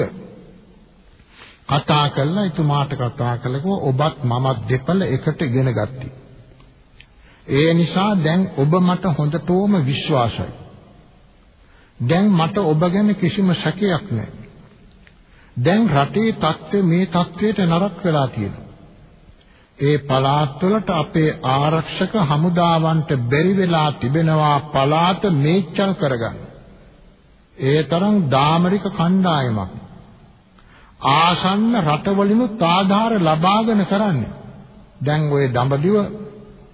කතා කළා එතුමාට කතා කළකෝ ඔබත් මමත් දෙපළ එකට ඉගෙන ගත්තී. ඒ නිසා දැන් ඔබ මට හොඳටම විශ්වාසයි. දැන් මට ඔබ ගැන කිසිම සැකයක් නැහැ. දැන් රටේ තත්ත්වය මේ තත්ත්වයට නරක වෙලා තියෙනවා. ඒ පළාත්වලට අපේ ආරක්ෂක හමුදාවන්ට බැරි වෙලා තිබෙනවා පළාත මේච්චල් කරගන්න. ඒ තරම් දාමරික කණ්ඩායමක් ආසන්න රටවලිනුත් ආධාර ලබාගෙන කරන්නේ. දැන් ওই දඹදිව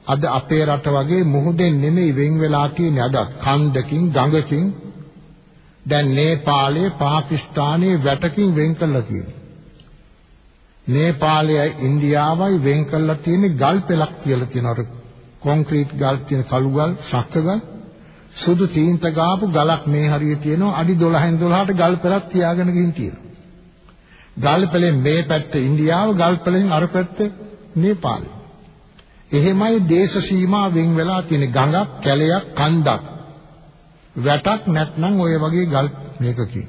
අද අපේ රට වගේ මුහුදෙන් නෙමෙයි වෙන් වෙලා තියෙන්නේ අද කන්දකින් ගඟකින් දැන් නේපාලයේ පාකිස්තානයේ වැටකින් වෙන් කළා තියෙනවා. නේපාලයයි ඉන්දියාවයි වෙන් කළා තියෙන්නේ ගල් පෙලක් කියලා තියෙනවා. කොන්ක්‍රීට් ගල් තියෙන කළු ගල්, ශක්ක ගල් සුදු තීන්ත ගාපු ගලක් මේ හරිය තියෙනවා අඩි 12න් 12ට ගල් පෙරක් තියාගෙන ගිහින් තියෙනවා. ගල් පෙලෙන් මේ පැත්ත ඉන්දියාව ගල් පෙලෙන් අර පැත්ත නේපාලය. එහෙමයි දේශ සීමා වෙන් වෙලා තියෙන ගඟක් කැලයක් කන්දක්. වැටක් නැත්නම් ඔය වගේ ගල් මේකකින්.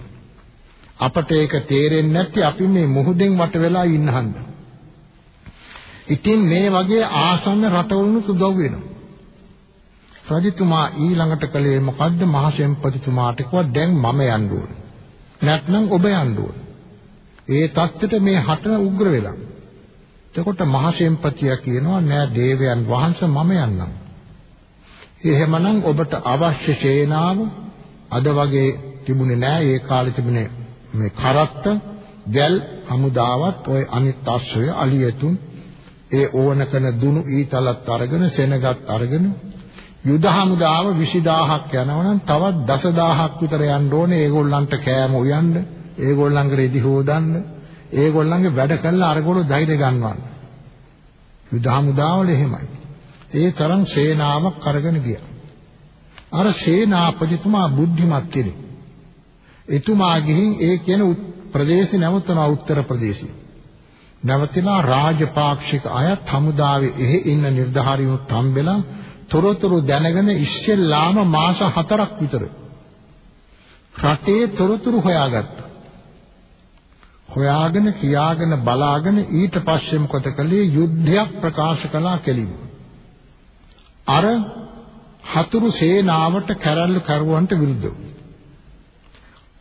අපට ඒක තේරෙන්නේ නැති අපි මේ මුහුදෙන් වට වෙලා ඉන්න හන්ද. ඉතින් මේ වගේ ආසන්න රටවලුත් උදව් වෙනවා. රජතුමා ඊළඟට කළේ මොකද්ද? මහසෙන්පතිතුමාට කිව්වා දැන් මම යන්න ඕන. නැත්නම් ඔබ යන්න ඕන. ඒ තත්ත්වෙට මේ හතර උග්‍ර වෙලා. එතකොට මහසෙන්පතියා කියනවා නෑ දේවයන් වහන්සේ මම යන්නම්. එහෙමනම් ඔබට අවශ්‍ය සේනාව අද වගේ තිබුණේ නෑ ඒ කාලේ තිබුණේ මේ කරත්ත ගැල් හමුදාවත් ওই අනිත් ආශ්‍රය අලියතුන් ඒ ඕන කරන දුනු ඊතලත් අරගෙන සෙනගත් අරගෙන යුද හමුදාව 20000ක් යනවනම් තවත් 10000ක් විතර යන්න ඕනේ ඒගොල්ලන්ට කෑම උයන්න, ඒගොල්ලන්ගේ රෙදි හොදන්න, ඒගොල්ලන්ගේ වැඩ කළා අරගොල්ලෝ ධෛර්ය ගන්නවන්න. යුද හමුදාවල එහෙමයි. ඒ තරම් සේනාවක් අරගෙන ගියා. අර සේනාපතිතුමා බුද්ධිමත් කෙනෙක්. එතුමා ගිහින් ඒ කියන ප්‍රදේශේ නැවතුණා උත්තර ප්‍රදේශේ. නැවතිලා රාජපාක්ෂික අයත් හමුදාවේ එහෙ ඉන්න නිර්ධාරියුත් හම්බෙලා තොරතුරු දැනගෙන ඉස්සෙල්ලාම මාස 4ක් විතර රටේ තොරතුරු හොයාගත්තා. හොයාගෙන කියාගෙන බලාගෙන ඊට පස්සේ මොකද කළේ යුද්ධයක් ප්‍රකාශ කළා කෙලින්. අර හතුරු සේනාවට කැරල්ලු කරුවන්ට විරුද්ධව.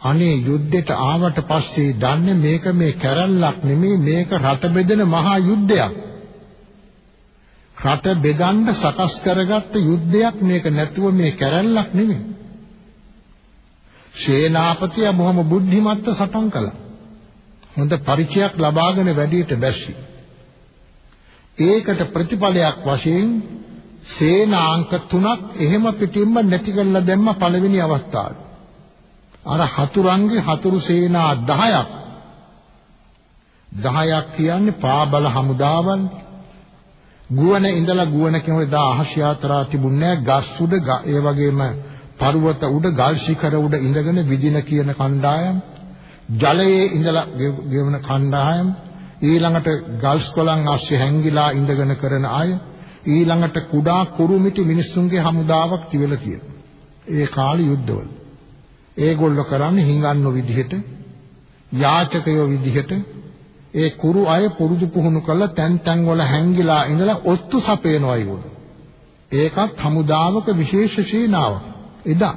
අනේ යුද්ධයට ආවට පස්සේ දන්නේ මේක මේ කැරල්ලක් නෙමෙයි මේක රට බෙදෙන මහා යුද්ධයක්. රට බෙදන්න සකස් කරගත්ත යුද්ධයක් මේක නැතුව මේ කැරල්ලක් නෙමෙයි. සේනාපතියා බොහොම බුද්ධිමත්ව සටන් කළා. හොඳ පරිචයක් ලබාගෙන වැඩියට බැස්සි. ඒකට ප්‍රතිඵලයක් වශයෙන් සේනාංක තුනක් එහෙම පිටින්ම නැති කරලා දැම්ම පළවෙනි අවස්ථාවේ. අර හතුරන්ගේ හතුරු සේනා 10ක් 10ක් කියන්නේ පාබල හමුදාවන් ගුවන ඉඳලා ගුවන කෙනෙකුට දා අහස් යාත්‍රා තිබුණේ ගස් උඩ ඒ වගේම පර්වත උඩ ගල් ශිඛර උඩ ඉඳගෙන විදින කියන කණ්ඩායම් ජලයේ ඉඳලා ගෙවන කණ්ඩායම් ඊළඟට ගල්ස් කොළන් ASCII හැංගිලා ඉඳගෙන කරන අය ඊළඟට කුඩා කුරුමිටි මිනිස්සුන්ගේ හමුදාවක් තිබෙලා තියෙනවා. ඒ කාලේ යුද්ධවල. ඒගොල්ලෝ කරන්නේ හිඟන්නෝ විදිහට යාචකයෝ විදිහට ඒ කුරු අය පුරුදු පුහුණු කරලා තැන් තැන් වල හැංගිලා ඉඳලා ඔත්තු සපයනවා ඒගොල්ලෝ. ඒකත් හමුදාවක විශේෂ සේනාවක්. එදා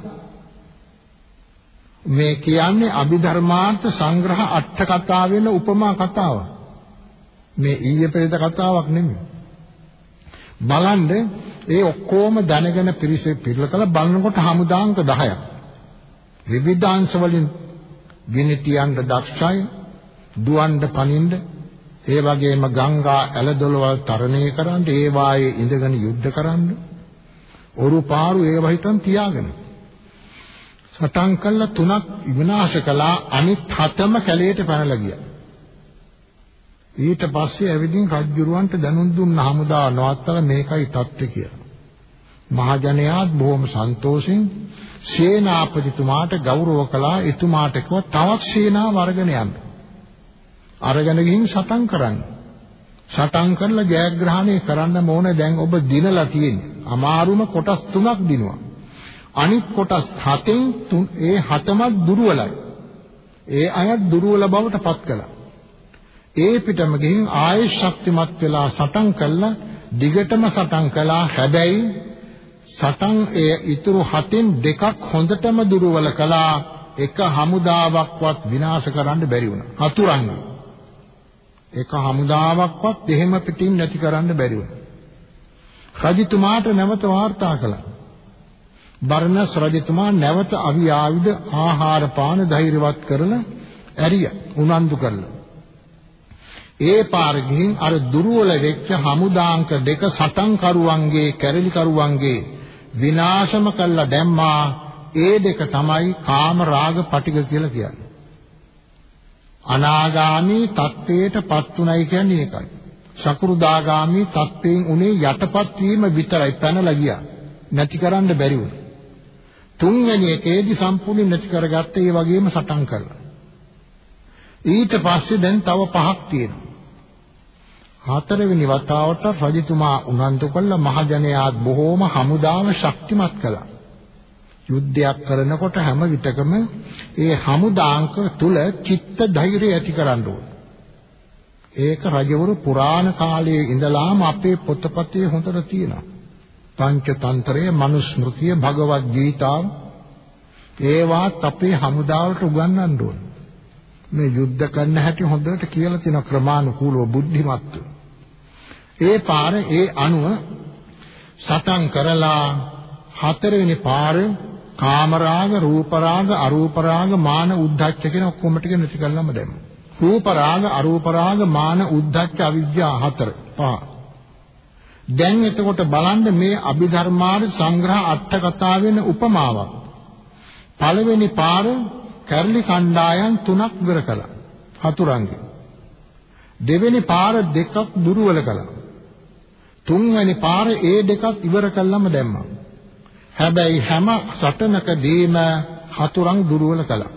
මේ කියන්නේ අභිධර්මාර්ථ සංග්‍රහ අට කතා වෙන උපමා කතාවක්. මේ ඊයේ පෙරේද කතාවක් නෙමෙයි. බලන්න ඒ ඔක්කොම දැනගෙන පිරිසේ පිළිලා කළ බලනකොට හමුදාංක 10ක්. විවිධාංශ වලින් ගිනි තියන්න දක්ෂය, දුවන්න පනින්න, ඒ වගේම ගංගා ඇලදොලවල් තරණය කරන්න, ඒ වායේ ඉඳගෙන යුද්ධ කරන්න, ඔරු පාරු ඒව හිටන් තියාගෙන. සටන් කළ තුනක් විනාශ කළා අනිත් හතම කැලේට පැනලා ගියා. ඊට පස්සේ ඇවිදින් රජුරවන්ට දැනුම් දුන්න හමුදා නවත්තලා මේකයි தත්ත්වය කියලා. මහජනයාත් බොහොම සන්තෝෂෙන් සේනාපතිතුමාට ගෞරව කළා එතුමාට කිව්වා තවත් සේනාව අරගෙන යන්න. අරගෙන ගිහින් සටන් කරන්න. සටන් කරලා ජයග්‍රහණය කරන්න ඕනේ දැන් ඔබ දිනලා තියෙන්නේ. අමාරුම කොටස් තුනක් දිනුවා. අනිත් කොටස් හතෙන් තුන් ඒ හතමත් දුර්වලයි. ඒ අයත් දුර්වල බවට පත් කළා. ඒ පිටම ගිහින් ආයෙ ශක්තිමත් වෙලා සටන් කළා දිගටම සටන් කළා හැබැයි සටන් එය ඉතුරු හතෙන් දෙකක් හොඳටම දුර්වල කළා එක හමුදාවක්වත් විනාශ කරන්න බැරි වුණා හතුරන් එක හමුදාවක්වත් එහෙම පිටින් නැති කරන්න බැරි වුණා රජතුමාට නැවත වාර්තා කළා. බර්ණස් රජතුමා නැවත අවි ආයුධ ආහාර පාන ධෛර්යවත් කරලා ඇරියා උනන්දු කළා. ඒ පාර ගිහින් අර දුර්වල වෙච්ච හමුදාංක දෙක සටන් කරුවන්ගේ කැරලි කරුවන්ගේ විනාශම කළා දැම්මා. ඒ දෙක තමයි කාම රාග පටිග කියලා කියන්නේ. අනාගාමී තත්වයටපත් උනායි කියන්නේ ඒකයි. සකුරුදාගාමී තත්වයෙන් උනේ යටපත් වීම විතරයි පැනලා ගියා. නැති කරන්න බැරි වුණා. තුන්වෙනි එකේදී සම්පූර්ණ නැති කරගත්ත ඒ වගේම සටන් කළා. ඊට පස්සේ දැන් තව පහක් තියෙනවා. හතරවෙනි වතාවට රජතුමා උනන්දු කළ මහජනයාත් බොහෝම හමුදාව ශක්තිමත් කළා. යුද්ධයක් කරනකොට හැම විටකම ඒ හමුදාංක තුල චිත්ත ධෛර්යය ඇති කරන්න ඕන. ඒක රජවරු පුරාණ කාලයේ ඉඳලාම අපේ පොතපතේ හොඳට තියෙනවා. පංචතන්ත්‍රය, මනුස්මෘතිය, භගවත් ගීතාව ඒවාත් අපේ හමුදාවට උගන්වන්න ඕන. මේ යුද්ධ කරන්න හැටි හොඳට කියලා තියෙන ක්‍රමානුකූලව බුද්ධිමත්ව. ඒ පාර ඒ අණුව සටන් කරලා හතරවෙනි පාර කාමරාග, රූපරාග, අරූපරාග, මාන උද්ධච්ච කියන ඔක්කොම ටික නැති කළාම දැම්මා. රූපරාග, අරූපරාග, මාන උද්ධච්ච අවිජ්ජා හතර පහ. දැන් එතකොට බලන්න මේ අභිධර්මාර්ථ සංග්‍රහ අට කතා වෙන උපමාවක්. පළවෙනි පාර කැරලි කණ්ඩායම් තුනක් ඉවර කළා. හතුරන්ගේ. දෙවෙනි පාර දෙකක් දුරවල කළා. තුන්වෙනි පාර ඒ දෙකත් ඉවර කළාම දැම්මා. හැබැයි හැම සටනකදීම හතුරන් දුරවල කළා.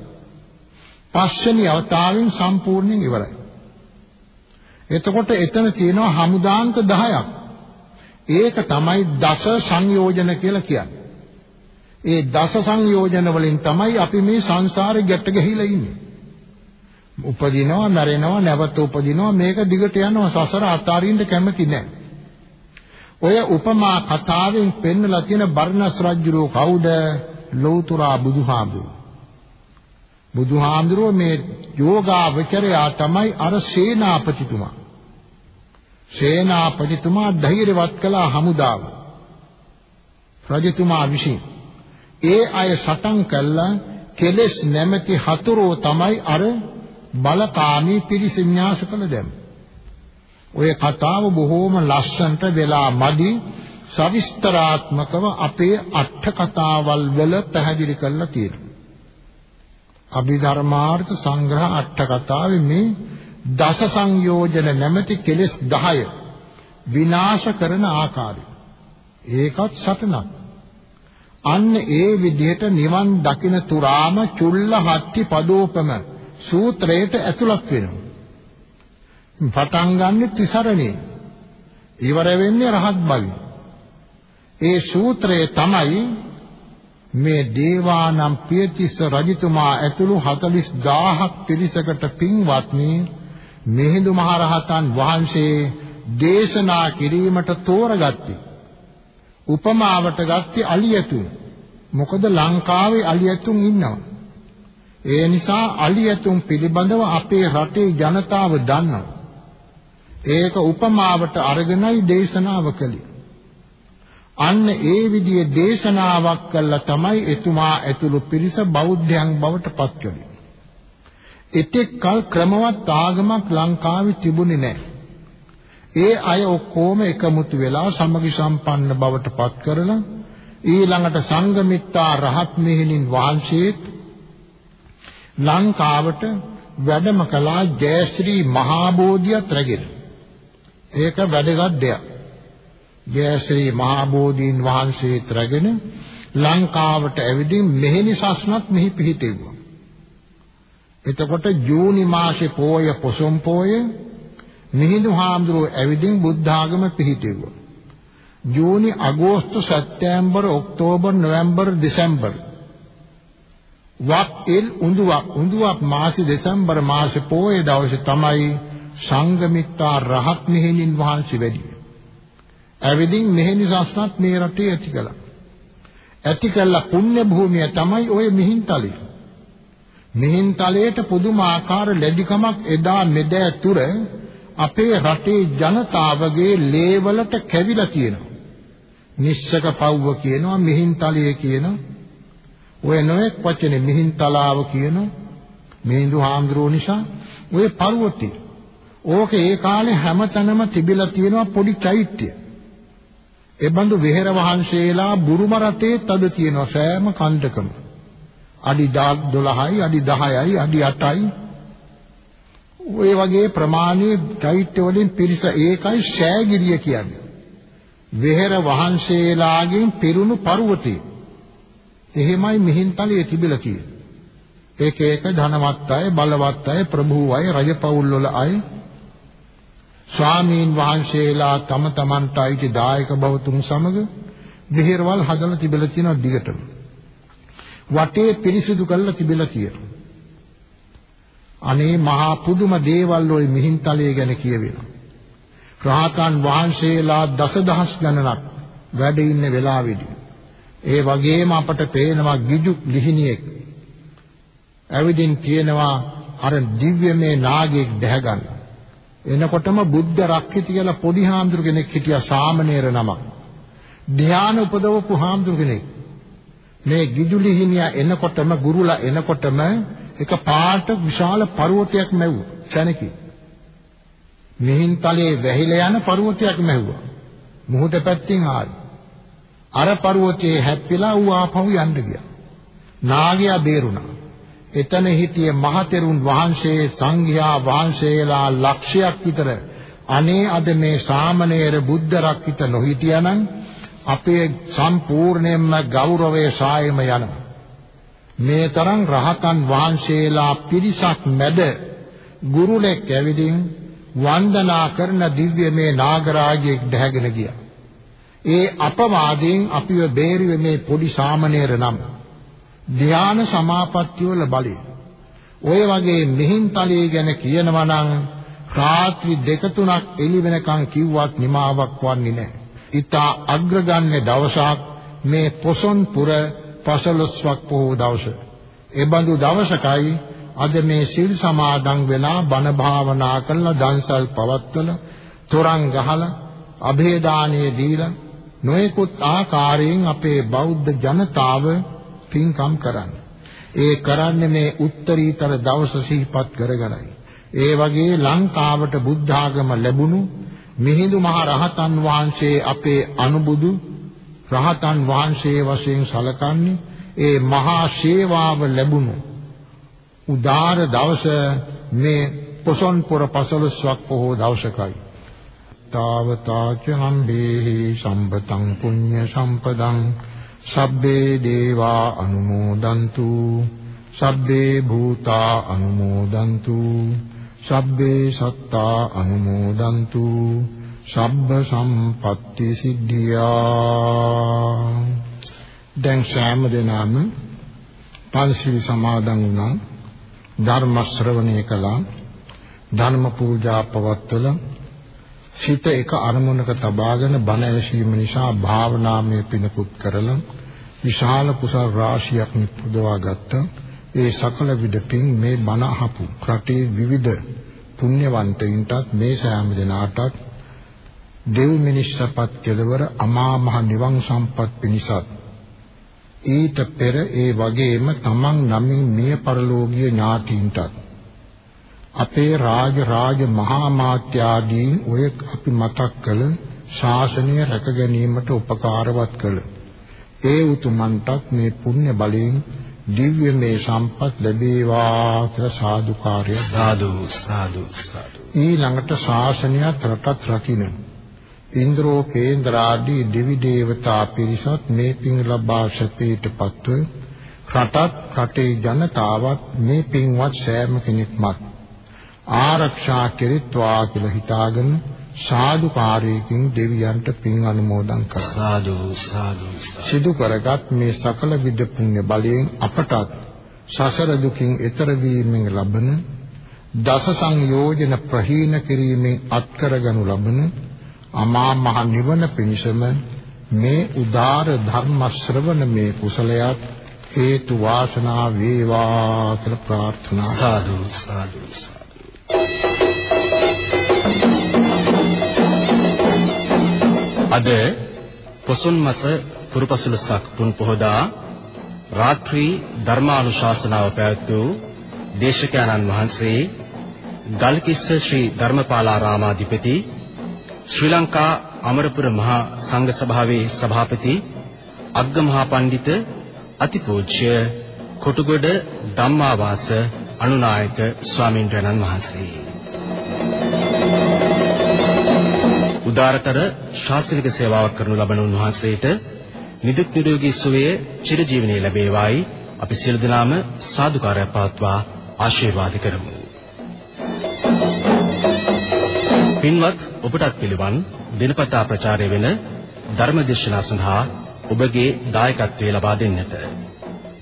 පස්වෙනි අවතාරයෙන් සම්පූර්ණයෙන් ඉවරයි. එතකොට එතන තියෙනවා හමුදාංක 10ක්. ඒක තමයි දස සංයෝජන කියලා කියන්නේ. ඒ දස සංයෝජන වලින් තමයි අපි මේ සංසාරේ ගැට ගැහිලා ඉන්නේ. උපදිනවා, මැරෙනවා, නැවත උපදිනවා මේක දිගට යනවා සසර අතාරින්න කැමති නැහැ. ඔය උපමා කතාවෙන් පෙන්නලා තියෙන බර්ණස් රජුරෝ කවුද? ලෞතුරා බුදුහාමුදුරුවෝ. බුදුහාමුදුරුවෝ මේ යෝගාවචරයා තමයි අර සේනාපතිතුමා. සේනාපතිතුමා ධෛර්යවත් කළා හමුදාව. රජතුමා විසින් ඒ අය සටන් කළා කෙලස් නැමැති හතුරෝ තමයි අර බලකාමී පිරිස විනාශ කළ දැම්. ඔය කතාව බොහෝම ලස්සනට වෙලා මදි සවිස්තරාත්මකව අපේ අට කතාවල් වල පැහැදිලි කරලා තියෙනවා. අභිධර්මාර්ථ සංග්‍රහ අට කතාවේ මේ දස සංයෝජන නැමැති කෙලෙස් 10 විනාශ කරන ආකාරය. ඒකත් සටනක්. අන්න ඒ විදිහට නිවන් දකින තුරාම චුල්ල හත්ති පදෝපම සූත්‍රයට ඇතුළත් වෙනවා. පටන් ගන්නෙ තිසරණේ. ඉවර වෙන්නේ රහත් බලයෙන්. ඒ සූත්‍රය තමයි මේ දේවානම් පියතිස්ස රජතුමා ඇතුළු 40000ක් පිරිසකට පින්වත්නි මිහිඳු මහරහතන් වහන්සේ දේශනා කිරීමට තෝරගත්තේ උපමාවට ගත්තේ අලියතුන් මොකද ලංකාවේ අලියතුන් ඉන්නවා ඒ නිසා අලියතුන් පිළිබඳව අපේ රටේ ජනතාව දන්නවා ඒක උපමාවට අරගෙනයි දේශනාව කළේ අන්න ඒ විදිහේ දේශනාවක් කළා තමයි එතුමා ඇතුළු පිරිස බෞද්ධයන් බවට පත් කළේ. එතෙක් කල ක්‍රමවත් ආගමක් ලංකාවේ තිබුණේ නැහැ. ඒ අය ඔක්කොම එකමුතු වෙලා සමගි සම්පන්න බවට පත් කරලා ඊළඟට සංඝමිත්තා රහත් මෙහෙණින් වහන්සේත් ලංකාවට වැඩම කළා ජයශ්‍රී මහා බෝධියත් රැගෙන. ඒක වැදගත් දෙයක්. ජයශ්‍රී මහා බෝධීන් වහන්සේත් රැගෙන ලංකාවට ඇවිදින් මෙහෙණි සස්නත් මෙහි පිහිටෙව්වා. එතකොට ජූනි මාසේ පෝය පොසොන් පෝය මිහිඳු හාමුදුරුවෝ ඇවිදින් බුද්ධ ආගම පිහිටෙව්වා. ජූනි අගෝස්තු සැප්තැම්බර් ඔක්තෝබර් නොවැම්බර් දෙසැම්බර් වක් එල් උඳුවක් උඳුවක් මාසේ දෙසැම්බර් මාසේ පෝය දවසේ තමයි සංගමිත්තා රහත් මෙහෙණින් වහන්සේ වැඩි. ඇවිදින් මෙහෙණි සස්නත් මේ රටේ ඇති කළා. ඇති කළා පුණ්‍ය භූමිය තමයි ওই මිහින්තලේ. මිහින්තලේට පුදුමාකාර ලැබිකමක් එදා මෙදෑ තුර අපේ රටේ ජනතාවගේ ලේවලට කැවිලා තියෙනවා. නිශ්චක පව්ව කියනවා මිහින්තලයේ කියනවා. ඔය නොඑක් වචනේ මිහින්තලාව කියනවා. මිහිඳු හාමුදුරුවෝ නිසා ඔය පර්වතේ ඕක ඒ කාලේ හැමතැනම තිබිලා තියෙනවා පොඩි චෛත්‍ය. ඒ බඳු වෙහෙර වහන්සේලා බුරුම රටේ තද තියෙනවා සෑම කන්දකම. අඩි 12යි අඩි 10යි අඩි 8යි ඔය වගේ ප්‍රමාණයේ චෛත්‍ය වලින් පිරිස ඒකයි ශෑගිරිය කියන්නේ. වෙහෙර වහන්සේලාගෙන් පිරුණු පර්වතය. එහෙමයි මිහින්තලයේ තිබිලා තියෙන්නේ. ඒක ඒක ධනවත් අය, බලවත් අය, ප්‍රභූ අය, රජපෞල් වල අය ස්වාමීන් වහන්සේලා තම තමන්ට අයිති දායක බවතුන් සමග විහෙරවල් හදලා තිබිලා තියෙනවා දිගටම. වටේ පිරිසිදු කරලා තිබිලා තියෙනවා. අනේ මහා පුදුම දේවල් ওই මිහින්තලයේ ගැන කියවෙනවා. රහතන් වහන්සේලා දසදහස් ගණනක් වැඩ ඉන්න වෙලාවෙදී ඒ වගේම අපට පේනවා ගිජු ලිහිණියෙක් ඇවිදින් කියනවා අර දිව්‍යමය නාගයෙක් දැහගන්න. එනකොටම බුද්ධ රක්කිත කියලා පොඩි හාමුදුරු කෙනෙක් හිටියා සාමණේර නමක්. ධ්‍යාන උපදවපු හාමුදුරු කෙනෙක්. මේ ගිජුලිහිනියා එනකොටම ගුරුලා එනකොටම එක පාට විශාල පර්වතයක් මැව්වා. චනකි. මිහින්තලේ වැහිලා යන පර්වතයක් මැව්වා. මුහුද පැත්තෙන් ආවේ. අර පර්වතයේ හැප්පිලා ඌ ආපහු යන්න ගියා. නාගයා බේරුණා. එතන හිටියේ මහතෙරුන් වහන්සේ සංඝයා වහන්සේලා ලක්ෂයක් විතර අනේ අද මේ සාමණේර බුද්ධ රක්කිත නොහිටියානම් අපේ සම්පූර්ණයෙන්ම ගෞරවය සායම යනවා. මේ තරම් රහතන් වහන්සේලා පිරිසක් මැද ගුරුලෙක් ඇවිදින් වන්දනා කරන දිව්‍යමය නාගරාජයෙක් දැහැගෙන ගියා. ඒ අපවාදයෙන් අපිව බේරුවේ මේ පොඩි සාමණේර නම් ධ්‍යාන සමාපත්තිය වල බලය. ඔය වගේ මිහින්තලයේ ගැන කියනවා නම් රාත්‍රී දෙක තුනක් එළි වෙනකන් කිව්වත් නිමාවක් වන්නේ නැහැ. ඊතා අග්‍රගන්නේ දවසක් මේ පොසොන්පුර පසළොස්වක් පොහොව දවස. ඒ බඳු දවසකයි අද මේ සීල් සමාදන් වෙලා බණ භාවනා කරලා දන්සල් පවත්වන තොරන් ගහලා અભේදානිය දීලා නොයෙකුත් ආකාරයෙන් අපේ බෞද්ධ ජනතාව පින්කම් කරන්නේ. ඒ කරන්නේ මේ උත්තරීතර දවස සිහිපත් කරගෙනයි. ඒ වගේ ලංකාවට බුද්ධ ආගම ලැබුණු මිහිඳු මහ රහතන් වහන්සේ අපේ අනුබුදු රහතන් වහන්සේ වශයෙන් සැලකන්නේ ඒ මහා සේවාව ලැබුණු උදාර දවස මේ පොසොන් පුර පසළොස්වක් පොහෝ දවසකයි. තාවතාච හම්බේහි සම්පතං පුඤ්ඤ සම්පදං සබ්බේ දේවා අනුමෝදන්තු. සබ්බේ භූතා අනුමෝදන්තු. සබ්බේ සත්තා අනුමෝදන්තු. සබ්බ සම්පත්‍ති සිද්ධියා. දැන් සෑම දිනම පන්සිල් සමාදන් වුණා. ධර්ම ශ්‍රවණය කළා. ධර්ම පූජා පවත්වලා සිත එක අරමුණක තබාගෙන බණ ඇසීම නිසා භාවනාමය පිනකුත් කරලා විශාල කුසල රාශියක් නිපදවා ගත්තා ඒ සකල විද පින් මේ බණ අහපු රටේ විවිධ පුණ්‍යවන්තයින්ටත් මේ සෑම දිනාටත් දෙව් මිනිස්සපත් කෙලවර අමා මහ නිවන් සම්පත් පිණිසත් ඊට පෙර ඒ වගේම තමන් නමින් මිය පරලෝකීය ඥාතීන්ටත් අපේ රාජ රාජ මහා මාත්‍යාදී ඔය අපි මතක් කළ ශාසනය රැක ගැනීමට උපකාරවත් කළ. ඒ උතුමන්ටත් මේ පුණ්‍ය බලයෙන් දිව්‍යමය සම්පත් ලැබේවා කියලා සාදුකාරය සාදු සාදු සාදු. ඊළඟට ශාසනයත් රටත් රකින්න. ඉන්ද්‍රෝ කේන්ද්‍රාදී දෙවි දේවතා පිරිසත් මේ පින් ලබා සැපීටපත්ව රටත් රටේ ජනතාවත් මේ පින්වත් සෑම කෙනෙක්මත් ආරක්ෂා කෙරෙත්වා කියලා හිතාගෙන සාදුකාරයකින් දෙවියන්ට පින් අනුමෝදන් කරා. සාදු සාදු සිදු. කරගත් මේ සකල විද පුණ්‍ය බලයෙන් අපටත් සසර දුකින් එතර වීමෙන් ලබන දස සංයෝජන ප්‍රහීන කිරීමෙන් අත්කරගනු ලබන අමා මහ නිවන පිණිසම මේ උදාර ධර්ම ශ්‍රවණ මේ කුසලයක් හේතු වාසනා වේවා කියලා ප්‍රාර්ථනා සාදු සාදු අද පොසොන් මස පුරපසළොස්වක පුන් පොහොදා රාත්‍රී ධර්මානුශාසනාව පැවැත් වූ දේශකයන්න් වහන්සේ ගල්කිස්ස ශ්‍රී ධර්මපාලාරාමාධිපති ශ්‍රී ලංකා අමරපුර මහා සංඝ සභාවේ සභාපති අග්ගමහා පඬිත අතිපූජ්‍ය කොටුගොඩ ධම්මාවාස අනුනායක ස්වාමින්ද්‍රයන්න් වහන්සේ උදාරතර ශාස්ත්‍රීය සේවාවක් කරනු ලබන උන්වහන්සේට නිදුක් නිරෝගී සුවය චිරජීවනයේ ලැබේවායි අපි සියලු දෙනාම සාදුකාරය පවත්වා ආශිර්වාද කරමු. පින්වත් ඔබටත් පිළිවන් දිනපතා ප්‍රචාරය වෙන ධර්මදේශනා සඳහා ඔබගේ දායකත්වය ලබා දෙන්නට.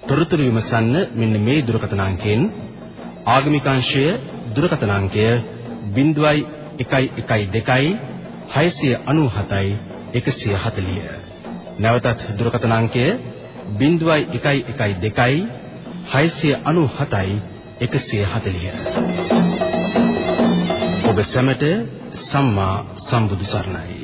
තොරතුරු විමසන්න මෙන්න මේ දුරකථන අංකයෙන් ආගමික අංශය දුරකථන අංකය 0112 697යි 140. නැවතත් දුරකථන අංකය 0112 697යි 140. ඔබ සැමට සම්මා සම්බුදු සරණයි